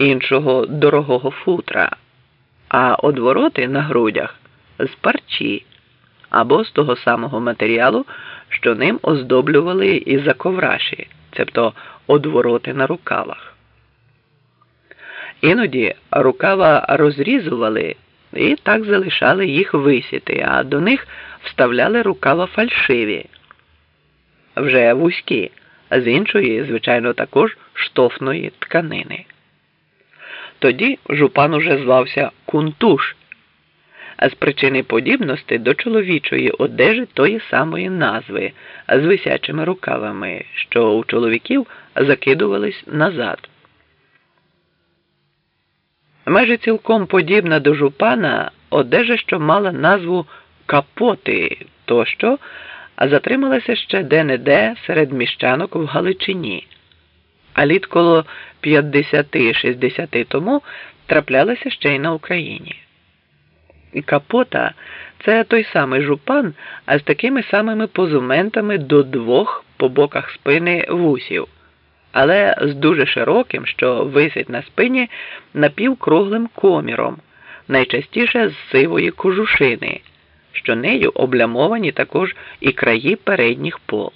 іншого дорогого футра, а одвороти на грудях з парчі або з того самого матеріалу, що ним оздоблювали і заковраші, цебто одвороти на рукавах. Іноді рукава розрізували і так залишали їх висіти, а до них вставляли рукава фальшиві, вже вузькі, з іншої, звичайно, також штофної тканини. Тоді жупан уже звався Кунтуш, а з причини подібності до чоловічої одежі тої самої назви з висячими рукавами, що у чоловіків закидувались назад. Майже цілком подібна до жупана одежа, що мала назву капоти тощо, а затрималася ще де-не-де серед міщанок в Галичині. А літ коло 50-60 тому траплялася ще й на Україні. І капота це той самий жупан, а з такими самими позументами до двох по боках спини вусів але з дуже широким, що висить на спині напівкруглим коміром, найчастіше з сивої кожушини, що нею облямовані також і краї передніх пол.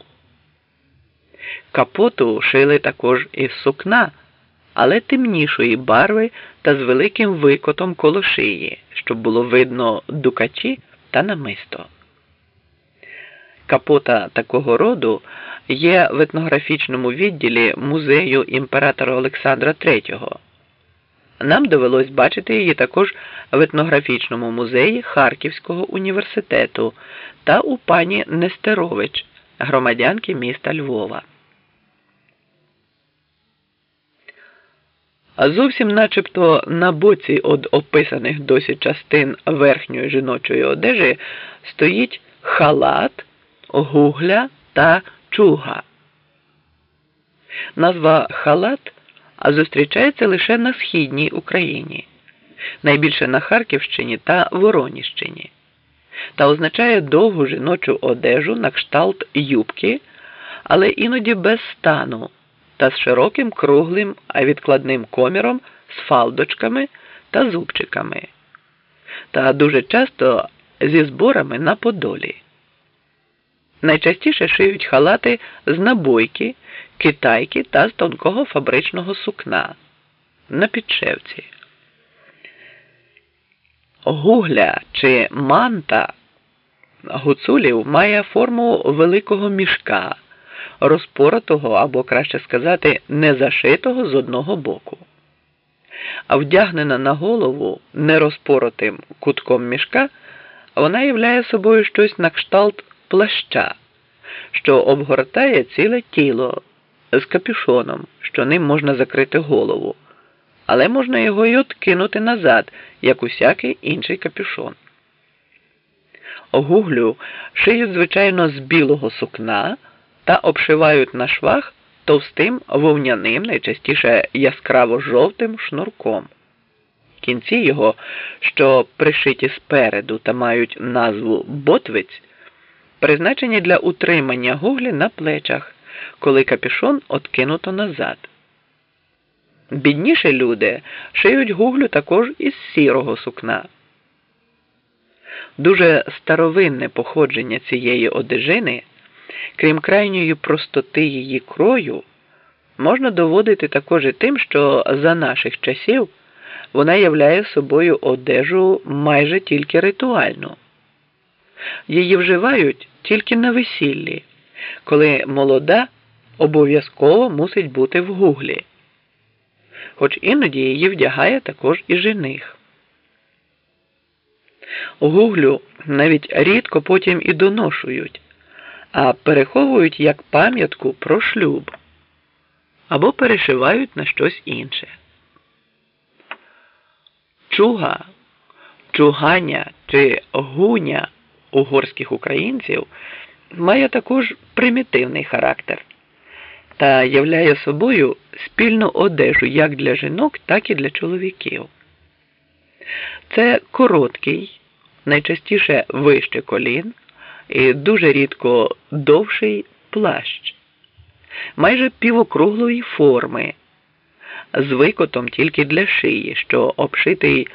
Капоту шили також із сукна, але темнішої барви та з великим викотом коло шиї, щоб було видно дукачі та намисто. Капота такого роду є в етнографічному відділі музею імператора Олександра III. Нам довелось бачити її також в етнографічному музеї Харківського університету та у пані Нестерович, громадянки міста Львова. А зовсім начебто на боці від описаних досі частин верхньої жіночої одежі стоїть халат, гугля та чуга. Назва халат зустрічається лише на східній Україні, найбільше на Харківщині та Вороніщині, та означає довгу жіночу одежу на кшталт юбки, але іноді без стану та з широким круглим відкладним коміром з фалдочками та зубчиками, та дуже часто зі зборами на подолі. Найчастіше шиють халати з набойки, китайки та з тонкого фабричного сукна на підшевці. Гугля чи манта гуцулів має форму великого мішка, розпоротого або, краще сказати, незашитого з одного боку. А вдягнена на голову нерозпоротим кутком мішка, вона являє собою щось на кшталт плаща, що обгортає ціле тіло з капюшоном, що ним можна закрити голову, але можна його й откинути назад, як усякий інший капюшон. Гуглю шиють, звичайно, з білого сукна та обшивають на швах товстим вовняним, найчастіше яскраво жовтим шнурком. Кінці його, що пришиті спереду та мають назву ботвиць призначені для утримання гуглі на плечах, коли капюшон откинуто назад. Бідніші люди шиють гуглю також із сірого сукна. Дуже старовинне походження цієї одежини, крім крайньої простоти її крою, можна доводити також і тим, що за наших часів вона являє собою одежу майже тільки ритуальну. Її вживають тільки на весіллі, коли молода обов'язково мусить бути в гуглі, хоч іноді її вдягає також і жених. Гуглю навіть рідко потім і доношують, а переховують як пам'ятку про шлюб або перешивають на щось інше. Чуга, чуганя чи гуня угорських українців має також примітивний характер та являє собою спільну одежу як для жінок, так і для чоловіків. Це короткий, найчастіше вище колін і дуже рідко довший плащ, майже півокруглої форми, з викотом тільки для шиї, що обшитий